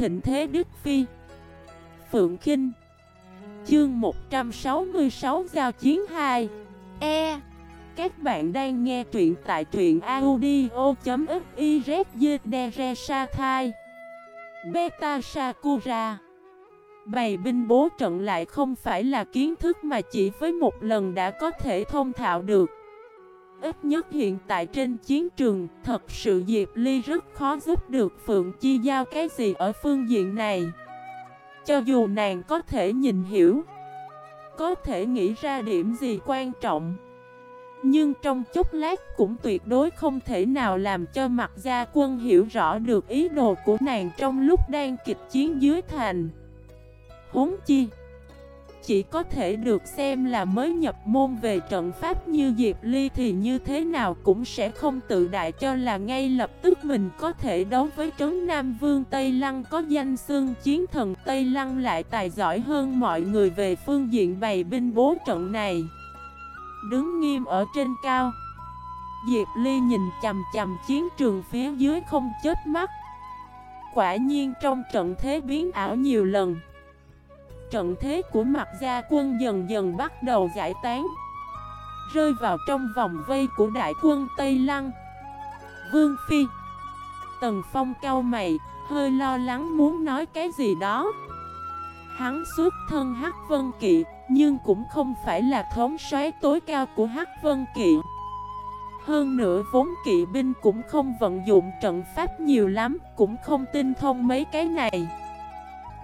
thịnh thế Đức Phi. Phượng Kinh. Chương 166 Giao Chiến 2 E. Các bạn đang nghe truyện tại truyện audio.xyz Beta Sakura. Bày binh bố trận lại không phải là kiến thức mà chỉ với một lần đã có thể thông thạo được. Ít nhất hiện tại trên chiến trường, thật sự Diệp Ly rất khó giúp được Phượng Chi Giao cái gì ở phương diện này. Cho dù nàng có thể nhìn hiểu, có thể nghĩ ra điểm gì quan trọng. Nhưng trong chốc lát cũng tuyệt đối không thể nào làm cho mặt gia quân hiểu rõ được ý đồ của nàng trong lúc đang kịch chiến dưới thành. Huống chi chỉ có thể được xem là mới nhập môn về trận pháp như Diệp Ly thì như thế nào cũng sẽ không tự đại cho là ngay lập tức mình có thể đấu với trấn Nam Vương Tây Lăng có danh xương chiến thần Tây Lăng lại tài giỏi hơn mọi người về phương diện bày binh bố trận này. Đứng nghiêm ở trên cao, Diệp Ly nhìn chầm chầm chiến trường phía dưới không chết mắt. Quả nhiên trong trận thế biến ảo nhiều lần trận thế của mặt gia quân dần dần bắt đầu giải tán. Rơi vào trong vòng vây của đại quân Tây Lăng. Vương Phi. Tần Phong cao mày, hơi lo lắng muốn nói cái gì đó. Hắn xuất thân Hắc Vân Kỵ, nhưng cũng không phải là thống soái tối cao của Hắc Vân Kỵ. Hơn nữa vốn kỵ binh cũng không vận dụng trận pháp nhiều lắm Cũng không tinh thông mấy cái này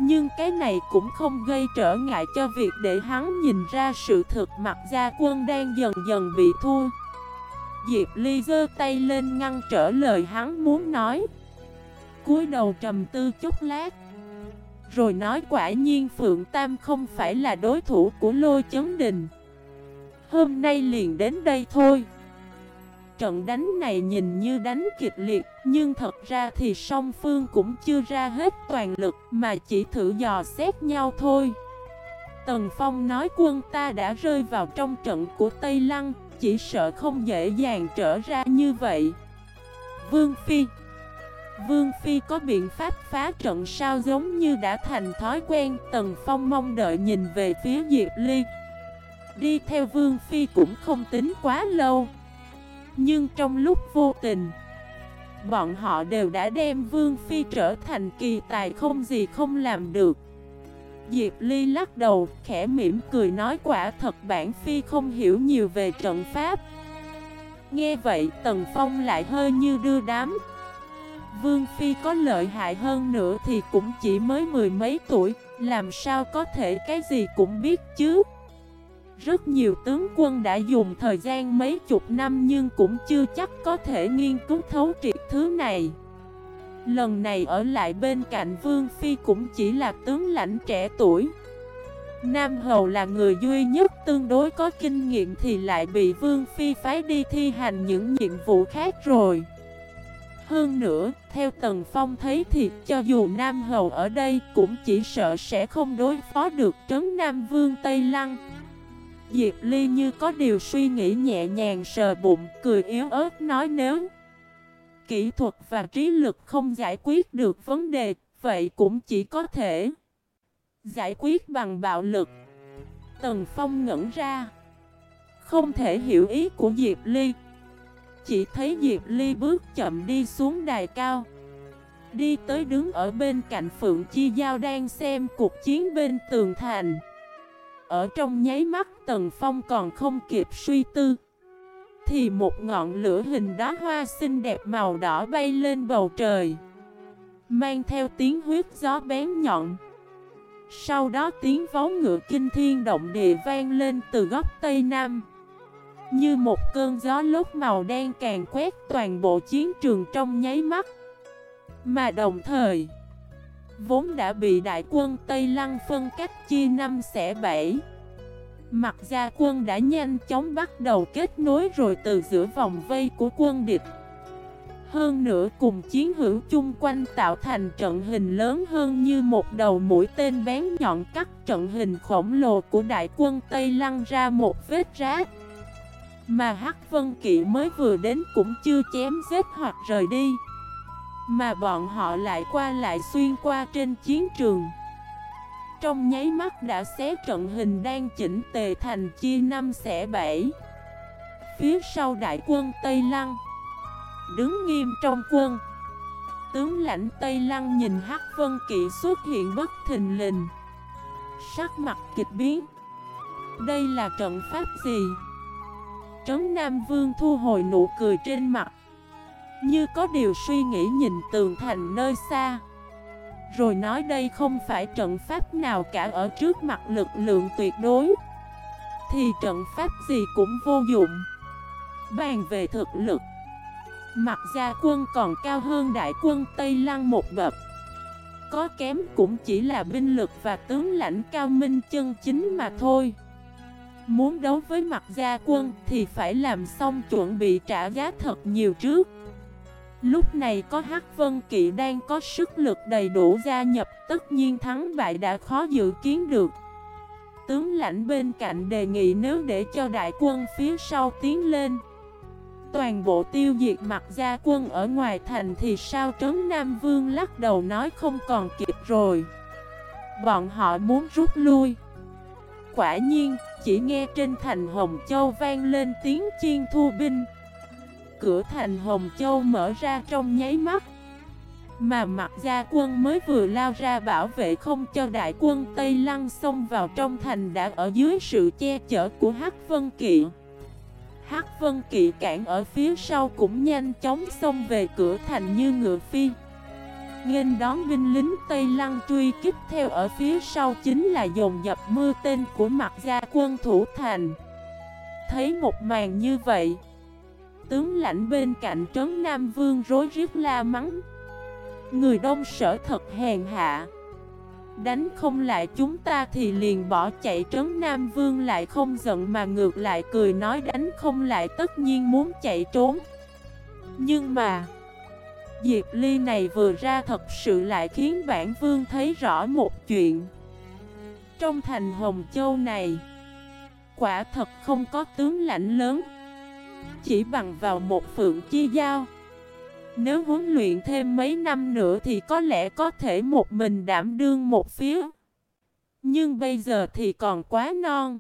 nhưng cái này cũng không gây trở ngại cho việc để hắn nhìn ra sự thực mặt gia quân đang dần dần bị thua Diệp Ly giơ tay lên ngăn trở lời hắn muốn nói. Cúi đầu trầm tư chút lát. Rồi nói quả nhiên Phượng Tam không phải là đối thủ của Lôi Chấn Đình. Hôm nay liền đến đây thôi. Trận đánh này nhìn như đánh kịch liệt, nhưng thật ra thì song phương cũng chưa ra hết toàn lực mà chỉ thử dò xét nhau thôi. Tần Phong nói quân ta đã rơi vào trong trận của Tây Lăng, chỉ sợ không dễ dàng trở ra như vậy. Vương Phi Vương Phi có biện pháp phá trận sao giống như đã thành thói quen Tần Phong mong đợi nhìn về phía Diệp Ly Đi theo Vương Phi cũng không tính quá lâu nhưng trong lúc vô tình Bọn họ đều đã đem Vương Phi trở thành kỳ tài không gì không làm được. Diệp Ly lắc đầu, khẽ mỉm cười nói quả thật bản Phi không hiểu nhiều về trận pháp. Nghe vậy Tần Phong lại hơi như đưa đám. Vương Phi có lợi hại hơn nữa thì cũng chỉ mới mười mấy tuổi Làm sao có thể cái gì cũng biết chứ? Rất nhiều tướng quân đã dùng thời gian mấy chục năm nhưng cũng chưa chắc có thể nghiên cứu thấu triệt thứ này. Lần này ở lại bên cạnh Vương Phi cũng chỉ là tướng lãnh trẻ tuổi. Nam Hầu là người duy nhất tương đối có kinh nghiệm thì lại bị Vương Phi phái đi thi hành những nhiệm vụ khác rồi. Hơn nữa, theo Tần Phong thấy thì cho dù Nam Hầu ở đây cũng chỉ sợ sẽ không đối phó được trấn Nam Vương Tây Lăng. Diệp Ly như có điều suy nghĩ nhẹ nhàng sờ bụng, cười yếu ớt nói nếu kỹ thuật và trí lực không giải quyết được vấn đề, vậy cũng chỉ có thể giải quyết bằng bạo lực. Tần Phong ngẩn ra, không thể hiểu ý của Diệp Ly. Chỉ thấy Diệp Ly bước chậm đi xuống đài cao Đi tới đứng ở bên cạnh Phượng Chi Giao đang xem cuộc chiến bên tường thành ở trong nháy mắt Tần Phong còn không kịp suy tư. Thì một ngọn lửa hình đá hoa xinh đẹp màu đỏ bay lên bầu trời, Mang theo tiếng huyết gió bén nhọn. Sau đó tiếng vó ngựa kinh thiên động địa vang lên từ góc Tây Nam. Như một cơn gió lốt màu đen càng quét toàn bộ chiến trường trong nháy mắt. Mà đồng thời Vốn đã bị đại quân Tây Lăng phân cách chia năm xẻ bảy. Mặt gia quân đã nhanh chóng bắt đầu kết nối rồi từ giữa vòng vây của quân địch. Hơn nữa cùng chiến hữu chung quanh tạo thành trận hình lớn hơn như một đầu mũi tên bén nhọn cắt trận hình khổng lồ của đại quân Tây Lăng ra một vết rác Mà Hắc Vân Kỵ mới vừa đến cũng chưa chém giết hoặc rời đi. Mà bọn họ lại qua lại xuyên qua trên chiến trường. Trong nháy mắt đã xé trận hình đang chỉnh tề thành chia năm xẻ bảy. Phía sau đại quân Tây Lăng, Đứng nghiêm trong quân. Tướng lãnh Tây Lăng nhìn Hắc Vân Kỵ xuất hiện bất thình lình. Sắc mặt kịch biến. Đây là trận pháp gì? Trấn Nam Vương thu hồi nụ cười trên mặt. Như có điều suy nghĩ nhìn tường thành nơi xa. Rồi nói đây không phải trận pháp nào cả, ở trước mặt lực lượng tuyệt đối. Thì trận pháp gì cũng vô dụng. Bàn về thực lực. Mặt gia quân còn cao hơn đại quân Tây Lăng một bậc. Có kém cũng chỉ là binh lực và tướng lãnh cao minh chân chính mà thôi. Muốn đấu với mặt gia quân thì phải làm xong chuẩn bị trả giá thật nhiều trước. Lúc này có Hắc Vân Kỵ đang có sức lực đầy đủ gia nhập Tất nhiên thắng bại đã khó dự kiến được. Tướng lãnh bên cạnh đề nghị nếu để cho đại quân phía sau tiến lên. Toàn bộ tiêu diệt mặt gia quân ở ngoài thành thì sao Trấn Nam Vương lắc đầu nói không còn kịp rồi. Bọn họ muốn rút lui. Quả nhiên, chỉ nghe trên thành Hồng Châu vang lên tiếng chiên thu binh. Cửa thành Hồng Châu mở ra trong nháy mắt. Mà mặt gia quân mới vừa lao ra bảo vệ không cho đại quân Tây Lăng xông vào trong thành đã ở dưới sự che chở của Hắc Vân Kỵ. Hắc Vân Kỵ cản ở phía sau cũng nhanh chóng xông về cửa thành như ngựa phi. Nghênh đón binh lính Tây Lăng truy kích theo ở phía sau chính là dồn dập mưa tên của mặt gia quân thủ thành. Thấy một màn như vậy Tướng lãnh bên cạnh trấn Nam Vương rối riết la mắng. Người đông sở thật hèn hạ. Đánh không lại chúng ta thì liền bỏ chạy trấn Nam Vương lại không giận mà ngược lại cười nói đánh không lại tất nhiên muốn chạy trốn. Nhưng mà, Diệp Ly này vừa ra thật sự lại khiến bản vương thấy rõ một chuyện. Trong thành Hồng Châu này, Quả thật không có tướng lãnh lớn. Chỉ bằng vào một phượng chi giao. Nếu huấn luyện thêm mấy năm nữa thì có lẽ có thể một mình đảm đương một phía. Nhưng bây giờ thì còn quá non.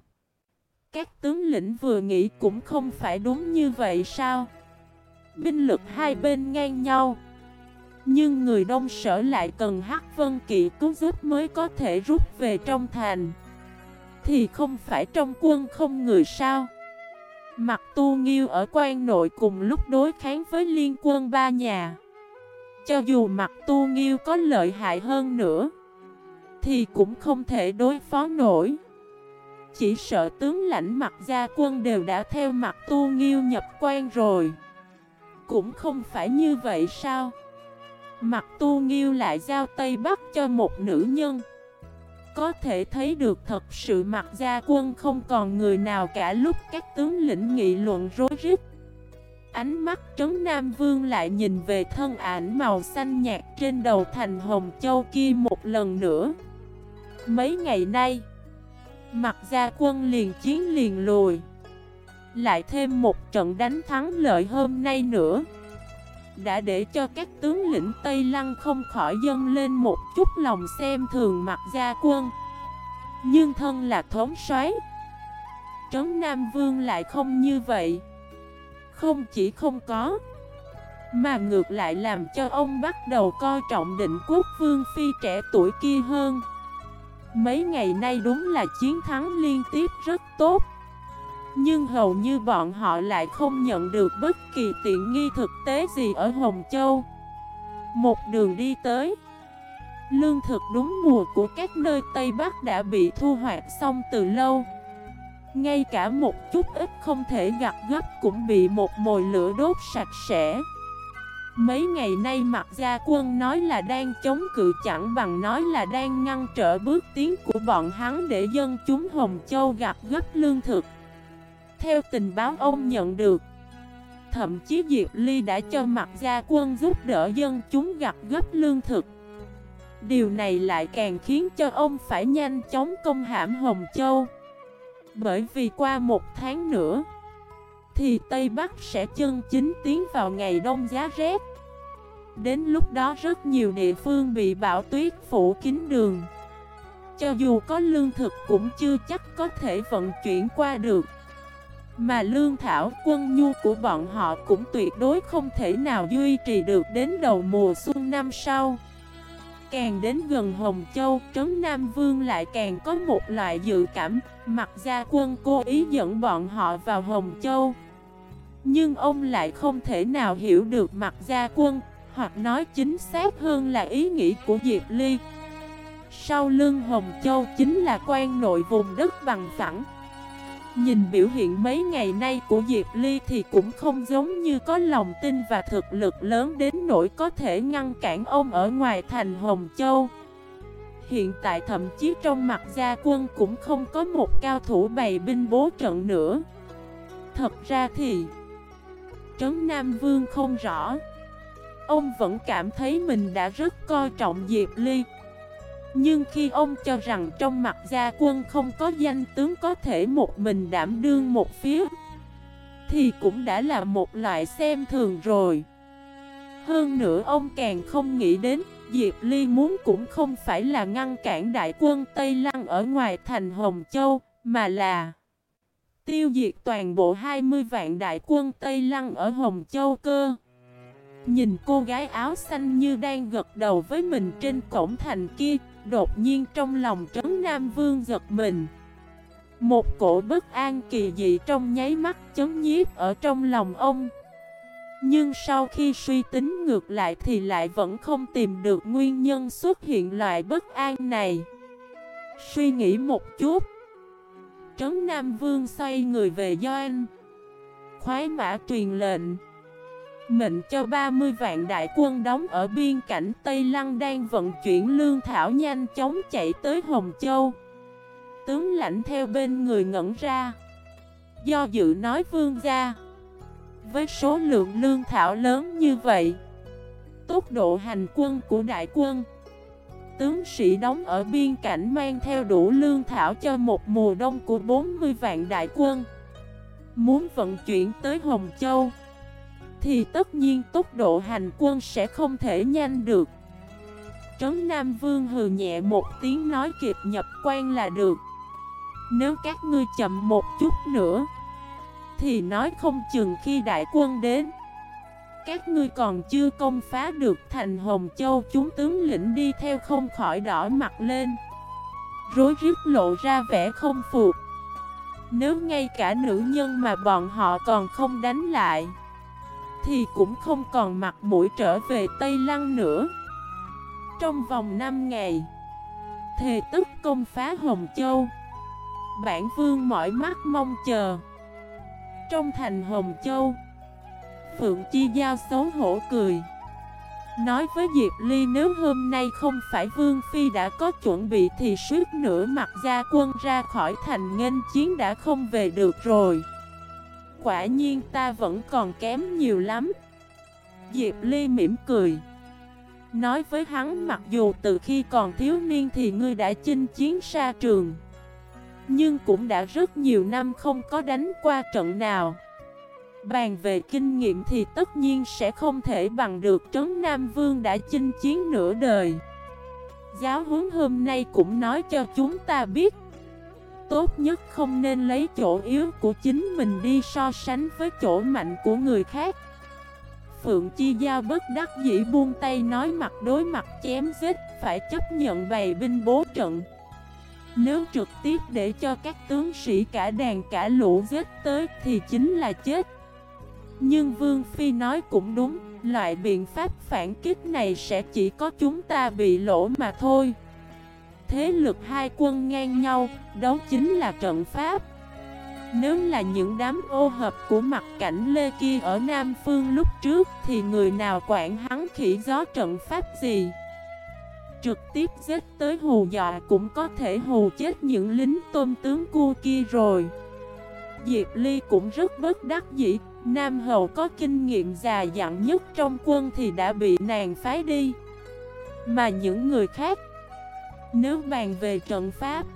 Các tướng lĩnh vừa nghĩ cũng không phải đúng như vậy sao? Binh lực hai bên ngang nhau. Nhưng người đông sở lại cần Hắc Vân Kỵ cứu giúp mới có thể rút về trong thành. Thì không phải trong quân không người sao? Mặt tu nghiêu ở quan nội cùng lúc đối kháng với liên quân ba nhà. Cho dù mặt tu nghiêu có lợi hại hơn nữa, Thì cũng không thể đối phó nổi. Chỉ sợ tướng lãnh mặt gia quân đều đã theo mặt tu nghiêu nhập quan rồi. Cũng không phải như vậy sao? Mặt tu nghiêu lại giao Tây Bắc cho một nữ nhân. Có thể thấy được thật sự mặt gia quân không còn người nào cả lúc các tướng lĩnh nghị luận rối rít. Ánh mắt trấn Nam Vương lại nhìn về thân ảnh màu xanh nhạt trên đầu thành Hồng Châu kia một lần nữa. Mấy ngày nay Mặt gia quân liền chiến liền lùi. Lại thêm một trận đánh thắng lợi hôm nay nữa đã để cho các tướng lĩnh Tây Lăng không khỏi dâng lên một chút lòng xem thường mặt gia quân. Nhưng thân là thống soái Trấn Nam Vương lại không như vậy. Không chỉ không có, mà ngược lại làm cho ông bắt đầu coi trọng định quốc vương phi trẻ tuổi kia hơn. Mấy ngày nay đúng là chiến thắng liên tiếp rất tốt. Nhưng hầu như bọn họ lại không nhận được bất kỳ tiện nghi thực tế gì ở Hồng Châu. Một đường đi tới, Lương thực đúng mùa của các nơi Tây Bắc đã bị thu hoạch xong từ lâu. Ngay cả một chút ít không thể gặt gấp cũng bị một mồi lửa đốt sạch sẽ. Mấy ngày nay mặt gia quân nói là đang chống cự, chẳng bằng nói là đang ngăn trở bước tiến của bọn hắn để dân chúng Hồng Châu gặp gấp lương thực theo tình báo ông nhận được, Thậm chí Diệp Ly đã cho mặt gia quân giúp đỡ dân chúng gặp gấp lương thực. Điều này lại càng khiến cho ông phải nhanh chóng công hãm Hồng Châu. Bởi vì qua một tháng nữa, Thì Tây Bắc sẽ chân chính tiến vào ngày đông giá rét. Đến lúc đó rất nhiều địa phương bị bão tuyết phủ kín đường. Cho dù có lương thực cũng chưa chắc có thể vận chuyển qua được. Mà lương thảo quân nhu của bọn họ cũng tuyệt đối không thể nào duy trì được đến đầu mùa xuân năm sau. Càng đến gần Hồng Châu, Trấn Nam Vương lại càng có một loại dự cảm Mặt gia quân cố ý dẫn bọn họ vào Hồng Châu. Nhưng ông lại không thể nào hiểu được mặt gia quân Hoặc nói chính xác hơn là ý nghĩ của Diệp Ly. Sau lưng Hồng Châu chính là quan nội vùng đất bằng phẳng Nhìn biểu hiện mấy ngày nay của Diệp Ly thì cũng không giống như có lòng tin và thực lực lớn đến nỗi có thể ngăn cản ông ở ngoài thành Hồng Châu. Hiện tại thậm chí trong mặt gia quân cũng không có một cao thủ bày binh bố trận nữa. Thật ra thì, Trấn Nam Vương không rõ Ông vẫn cảm thấy mình đã rất coi trọng Diệp Ly nhưng khi ông cho rằng trong mặt gia quân không có danh tướng có thể một mình đảm đương một phía, Thì cũng đã là một loại xem thường rồi. Hơn nữa ông càng không nghĩ đến, Diệp Ly muốn cũng không phải là ngăn cản đại quân Tây Lăng ở ngoài thành Hồng Châu, Mà là tiêu diệt toàn bộ 20 vạn đại quân Tây Lăng ở Hồng Châu cơ. Nhìn cô gái áo xanh như đang gật đầu với mình trên cổng thành kia Đột nhiên trong lòng trấn Nam Vương giật mình. Một cổ bất an kỳ dị trong nháy mắt chấn nhiếp ở trong lòng ông. Nhưng sau khi suy tính ngược lại thì lại vẫn không tìm được nguyên nhân xuất hiện loại bất an này. Suy nghĩ một chút. Trấn Nam Vương xoay người về Doan. Khoái mã truyền lệnh. Mệnh cho 30 vạn đại quân đóng ở biên cảnh Tây Lăng đang vận chuyển lương thảo nhanh chóng chạy tới Hồng Châu. Tướng lãnh theo bên người ngẩn ra. Do dự nói vương gia, Với số lượng lương thảo lớn như vậy, Tốc độ hành quân của đại quân, Tướng sĩ đóng ở biên cảnh mang theo đủ lương thảo cho một mùa đông của 40 vạn đại quân, Muốn vận chuyển tới Hồng Châu thì tất nhiên tốc độ hành quân sẽ không thể nhanh được. Trấn Nam Vương hừ nhẹ một tiếng nói kịp nhập quan là được. Nếu các ngươi chậm một chút nữa, Thì nói không chừng khi đại quân đến, Các ngươi còn chưa công phá được thành Hồng Châu, Chúng tướng lĩnh đi theo không khỏi đỏ mặt lên. Rối rít lộ ra vẻ không phục. Nếu ngay cả nữ nhân mà bọn họ còn không đánh lại thì cũng không còn mặt mũi trở về Tây Lăng nữa. Trong vòng 5 ngày, Thề tức công phá Hồng Châu. Bản vương mỏi mắt mong chờ. Trong thành Hồng Châu, Phượng Chi Giao xấu hổ cười. Nói với Diệp Ly nếu hôm nay không phải Vương Phi đã có chuẩn bị thì suốt nửa mặt gia quân ra khỏi thành nghênh chiến đã không về được rồi quả nhiên ta vẫn còn kém nhiều lắm. Diệp Ly mỉm cười. Nói với hắn mặc dù từ khi còn thiếu niên thì ngươi đã chinh chiến xa trường. Nhưng cũng đã rất nhiều năm không có đánh qua trận nào. Bàn về kinh nghiệm thì tất nhiên sẽ không thể bằng được Trấn Nam Vương đã chinh chiến nửa đời. Giáo huấn hôm nay cũng nói cho chúng ta biết Tốt nhất không nên lấy chỗ yếu của chính mình đi so sánh với chỗ mạnh của người khác. Phượng Chi Giao bất đắc dĩ buông tay nói mặt đối mặt chém giết, Phải chấp nhận bày binh bố trận. Nếu trực tiếp để cho các tướng sĩ cả đàn cả lũ giết tới thì chính là chết. Nhưng Vương Phi nói cũng đúng, Loại biện pháp phản kích này sẽ chỉ có chúng ta bị lỗ mà thôi. Thế lực hai quân ngang nhau, đấu chính là trận pháp. Nếu là những đám ô hợp của mặt cảnh Lê kia ở Nam Phương lúc trước Thì người nào quản hắn khỉ gió trận pháp gì? Trực tiếp giết tới hù dọa cũng có thể hù chết những lính tôm tướng cua kia rồi. Diệp Ly cũng rất bất đắc dĩ Nam hậu có kinh nghiệm già dặn nhất trong quân thì đã bị nàng phái đi. Mà những người khác nếu bàn về trận pháp,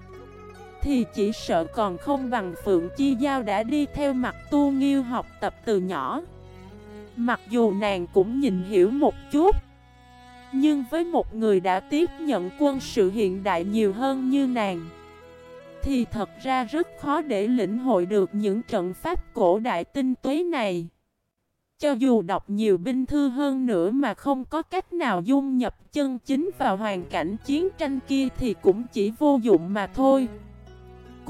Thì chỉ sợ còn không bằng Phượng Chi Giao đã đi theo mặt tu nghiêu học tập từ nhỏ. Mặc dù nàng cũng nhìn hiểu một chút, Nhưng với một người đã tiếp nhận quân sự hiện đại nhiều hơn như nàng, Thì thật ra rất khó để lĩnh hội được những trận pháp cổ đại tinh túy này. Cho dù đọc nhiều binh thư hơn nữa mà không có cách nào dung nhập chân chính vào hoàn cảnh chiến tranh kia thì cũng chỉ vô dụng mà thôi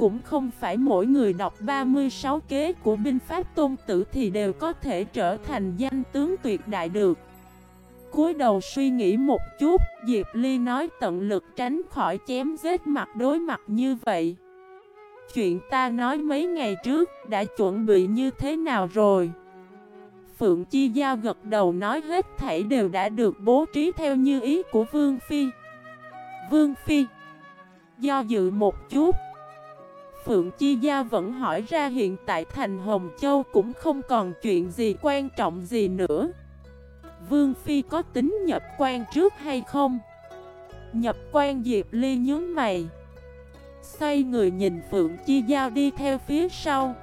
cũng không phải mỗi người đọc 36 kế của binh pháp tôn tử thì đều có thể trở thành danh tướng tuyệt đại được. cúi đầu suy nghĩ một chút, Diệp Ly nói tận lực tránh khỏi chém giết mặt đối mặt như vậy. Chuyện ta nói mấy ngày trước đã chuẩn bị như thế nào rồi? Phượng Chi Giao gật đầu nói hết thảy đều đã được bố trí theo như ý của Vương Phi. Vương Phi, Do dự một chút Phượng Chi Gia vẫn hỏi ra hiện tại thành Hồng Châu cũng không còn chuyện gì quan trọng gì nữa Vương Phi có tính nhập quan trước hay không? Nhập quan Diệp Ly nhớ mày Xoay người nhìn Phượng Chi Giao đi theo phía sau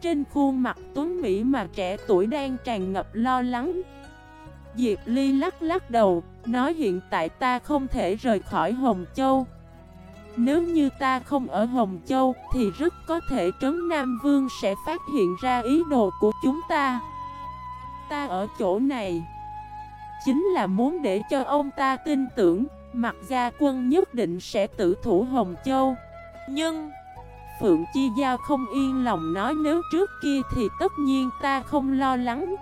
trên khuôn mặt tuấn Mỹ mà trẻ tuổi đang tràn ngập lo lắng. Diệp Ly lắc lắc đầu, Nói hiện tại ta không thể rời khỏi Hồng Châu. Nếu như ta không ở Hồng Châu thì rất có thể Trấn Nam Vương sẽ phát hiện ra ý đồ của chúng ta. Ta ở chỗ này Chính là muốn để cho ông ta tin tưởng Mặt gia quân nhất định sẽ tử thủ Hồng Châu. Nhưng Phượng Chi Giao không yên lòng nói nếu trước kia thì tất nhiên ta không lo lắng.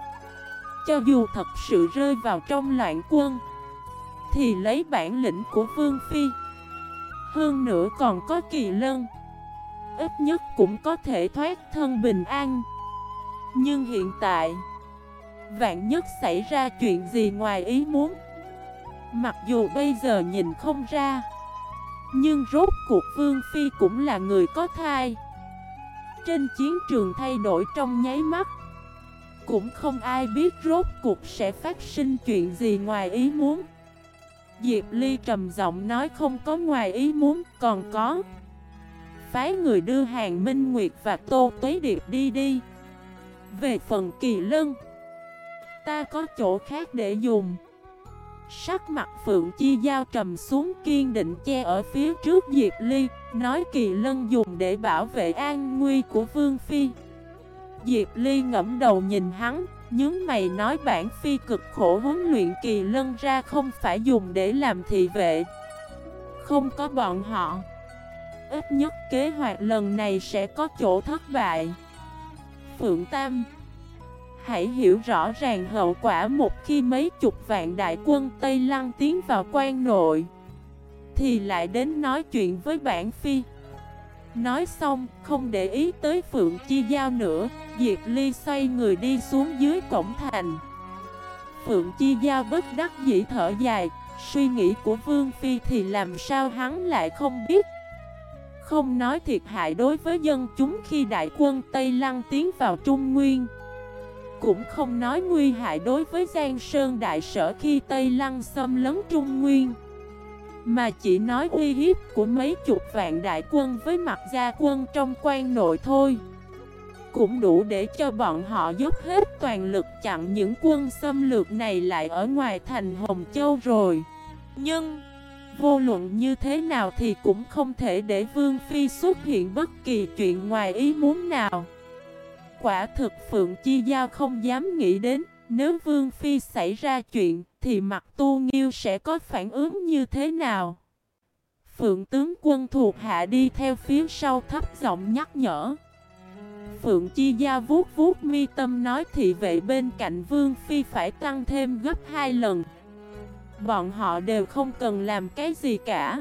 Cho dù thật sự rơi vào trong loạn quân, Thì lấy bản lĩnh của Vương Phi, hơn nữa còn có kỳ lân, Ít nhất cũng có thể thoát thân bình an. Nhưng hiện tại, Vạn nhất xảy ra chuyện gì ngoài ý muốn, Mặc dù bây giờ nhìn không ra nhưng rốt cuộc Vương Phi cũng là người có thai. Trên chiến trường thay đổi trong nháy mắt Cũng không ai biết rốt cuộc sẽ phát sinh chuyện gì ngoài ý muốn. Diệp Ly trầm giọng nói không có ngoài ý muốn, còn có Phái người đưa hàng Minh Nguyệt và Tô Tuế Điệp đi đi. Về phần kỳ lân Ta có chỗ khác để dùng. Sắc mặt Phượng Chi Giao trầm xuống, kiên định che ở phía trước Diệp Ly, Nói kỳ lân dùng để bảo vệ an nguy của Vương Phi. Diệp Ly ngẫm đầu nhìn hắn, Nhướng mày nói bản phi cực khổ huấn luyện kỳ lân ra không phải dùng để làm thị vệ. Không có bọn họ, Ít nhất kế hoạch lần này sẽ có chỗ thất bại. Phượng Tam Hãy hiểu rõ ràng hậu quả một khi mấy chục vạn đại quân Tây Lăng tiến vào quan nội Thì lại đến nói chuyện với bản phi Nói xong, không để ý tới Phượng Chi Giao nữa, Diệp Ly xoay người đi xuống dưới cổng thành. Phượng Chi Giao bất đắc dĩ thở dài, suy nghĩ của Vương Phi thì làm sao hắn lại không biết. Không nói thiệt hại đối với dân chúng khi đại quân Tây Lăng tiến vào Trung Nguyên. Cũng không nói nguy hại đối với Giang Sơn Đại Sở khi Tây Lăng xâm lấn Trung Nguyên. Mà chỉ nói uy hiếp của mấy chục vạn đại quân với mặt gia quân trong quan nội thôi. Cũng đủ để cho bọn họ dốc hết toàn lực chặn những quân xâm lược này lại ở ngoài thành Hồng Châu rồi. Nhưng, Vô luận như thế nào thì cũng không thể để Vương Phi xuất hiện bất kỳ chuyện ngoài ý muốn nào. Quả thực Phượng Chi Giao không dám nghĩ đến, Nếu Vương Phi xảy ra chuyện, thì mặt tu nghiêu sẽ có phản ứng như thế nào? Phượng tướng quân thuộc hạ đi theo phía sau thấp giọng nhắc nhở. Phượng Chi Gia vuốt vuốt mi tâm nói thị vệ bên cạnh Vương Phi phải tăng thêm gấp hai lần. Bọn họ đều không cần làm cái gì cả.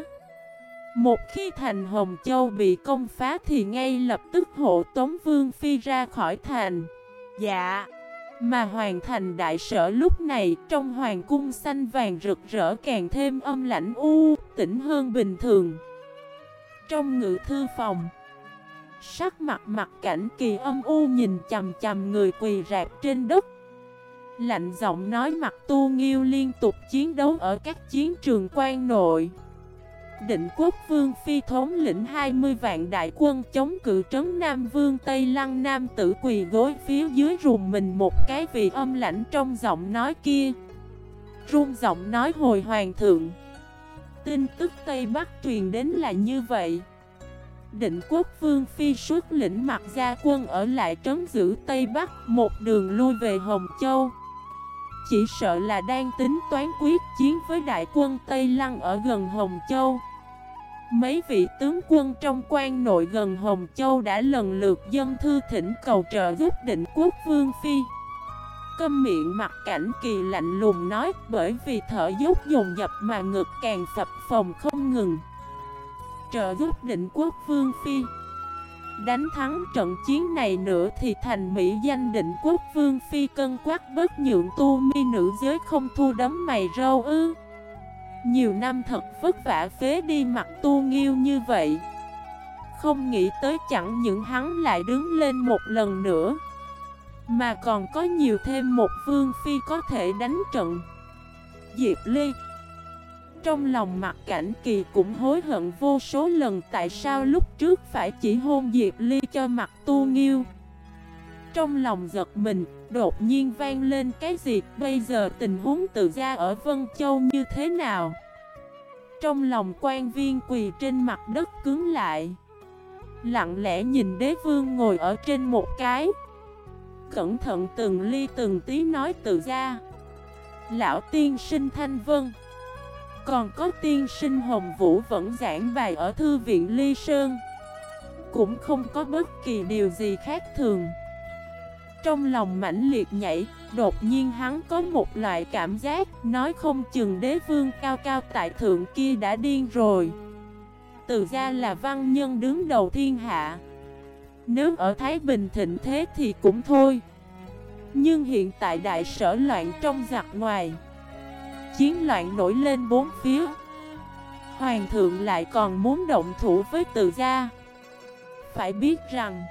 Một khi thành Hồng Châu bị công phá thì ngay lập tức hộ tống Vương Phi ra khỏi thành. Dạ. Mà hoàn thành đại sở lúc này trong hoàng cung xanh vàng rực rỡ càng thêm âm lãnh u, tĩnh hơn bình thường. Trong ngự thư phòng, sắc mặt mặt cảnh kỳ âm u nhìn chầm chầm người quỳ rạp trên đất. Lạnh giọng nói mặt tu nghiêu liên tục chiến đấu ở các chiến trường quan nội. Định quốc vương phi thống lĩnh 20 vạn đại quân chống cự trấn Nam vương Tây Lăng Nam tử quỳ gối phía dưới rùm mình một cái vì âm lãnh trong giọng nói kia. Rung giọng nói hồi hoàng thượng. Tin tức Tây Bắc truyền đến là như vậy. Định quốc vương phi xuất lĩnh mặt gia quân ở lại trấn giữ Tây Bắc Một đường lui về Hồng Châu. Chỉ sợ là đang tính toán quyết chiến với đại quân Tây Lăng ở gần Hồng Châu. Mấy vị tướng quân trong quan nội gần Hồng Châu đã lần lượt dân thư thỉnh cầu trợ giúp định quốc vương phi. Câm miệng mặt cảnh kỳ lạnh lùng nói, bởi vì thở dốc dồn dập mà ngực càng phập phòng không ngừng. Trợ giúp định quốc vương phi. Đánh thắng trận chiến này nữa thì thành mỹ danh định quốc vương phi cân quắc bất nhượng tu mi nữ giới không thu đấm mày râu ư. Nhiều năm thật vất vả phế đi mặt tu nghiêu như vậy. Không nghĩ tới chẳng những hắn lại đứng lên một lần nữa, mà còn có nhiều thêm một vương phi có thể đánh trận. Diệp Ly trong lòng mặt cảnh kỳ cũng hối hận vô số lần Tại sao lúc trước phải chỉ hôn Diệp Ly cho mặt tu nghiêu. Trong lòng giật mình, Đột nhiên vang lên cái gì, Bây giờ tình huống tự ra ở Vân Châu như thế nào? Trong lòng quan viên quỳ trên mặt đất cứng lại. Lặng lẽ nhìn đế vương ngồi ở trên một cái. Cẩn thận từng ly từng tí nói tự ra Lão tiên sinh Thanh Vân còn có tiên sinh Hồng Vũ vẫn giảng bài ở thư viện Ly Sơn. Cũng không có bất kỳ điều gì khác thường. Trong lòng mãnh liệt nhảy, Đột nhiên hắn có một loại cảm giác, Nói không chừng đế vương cao cao tại thượng kia đã điên rồi. Từ ra là văn nhân đứng đầu thiên hạ. Nếu ở Thái Bình thịnh thế thì cũng thôi. Nhưng hiện tại đại sở loạn trong giặc ngoài. Chiến loạn nổi lên bốn phía. Hoàng thượng lại còn muốn động thủ với tự gia. Phải biết rằng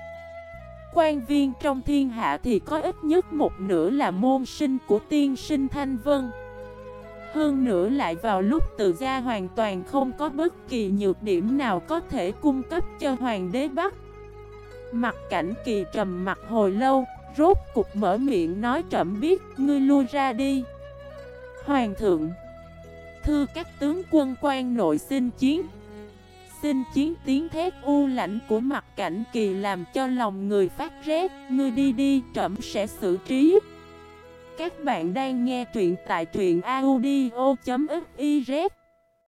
quan viên trong thiên hạ thì có ít nhất một nửa là môn sinh của tiên sinh Thanh Vân. Hơn nữa lại vào lúc tự gia hoàn toàn không có bất kỳ nhược điểm nào có thể cung cấp cho hoàng đế Bắc. Mặt cảnh kỳ trầm mặt hồi lâu, rốt cục mở miệng nói trầm biết, ngươi lui ra đi. Hoàng thượng. Thư các tướng quân quan nội xin chiến. Xin chiến tiếng thét u lãnh của mặt cảnh kỳ làm cho lòng người phát rét. Ngươi đi đi, trẫm sẽ xử trí. Các bạn đang nghe truyện tại truyện audio.fif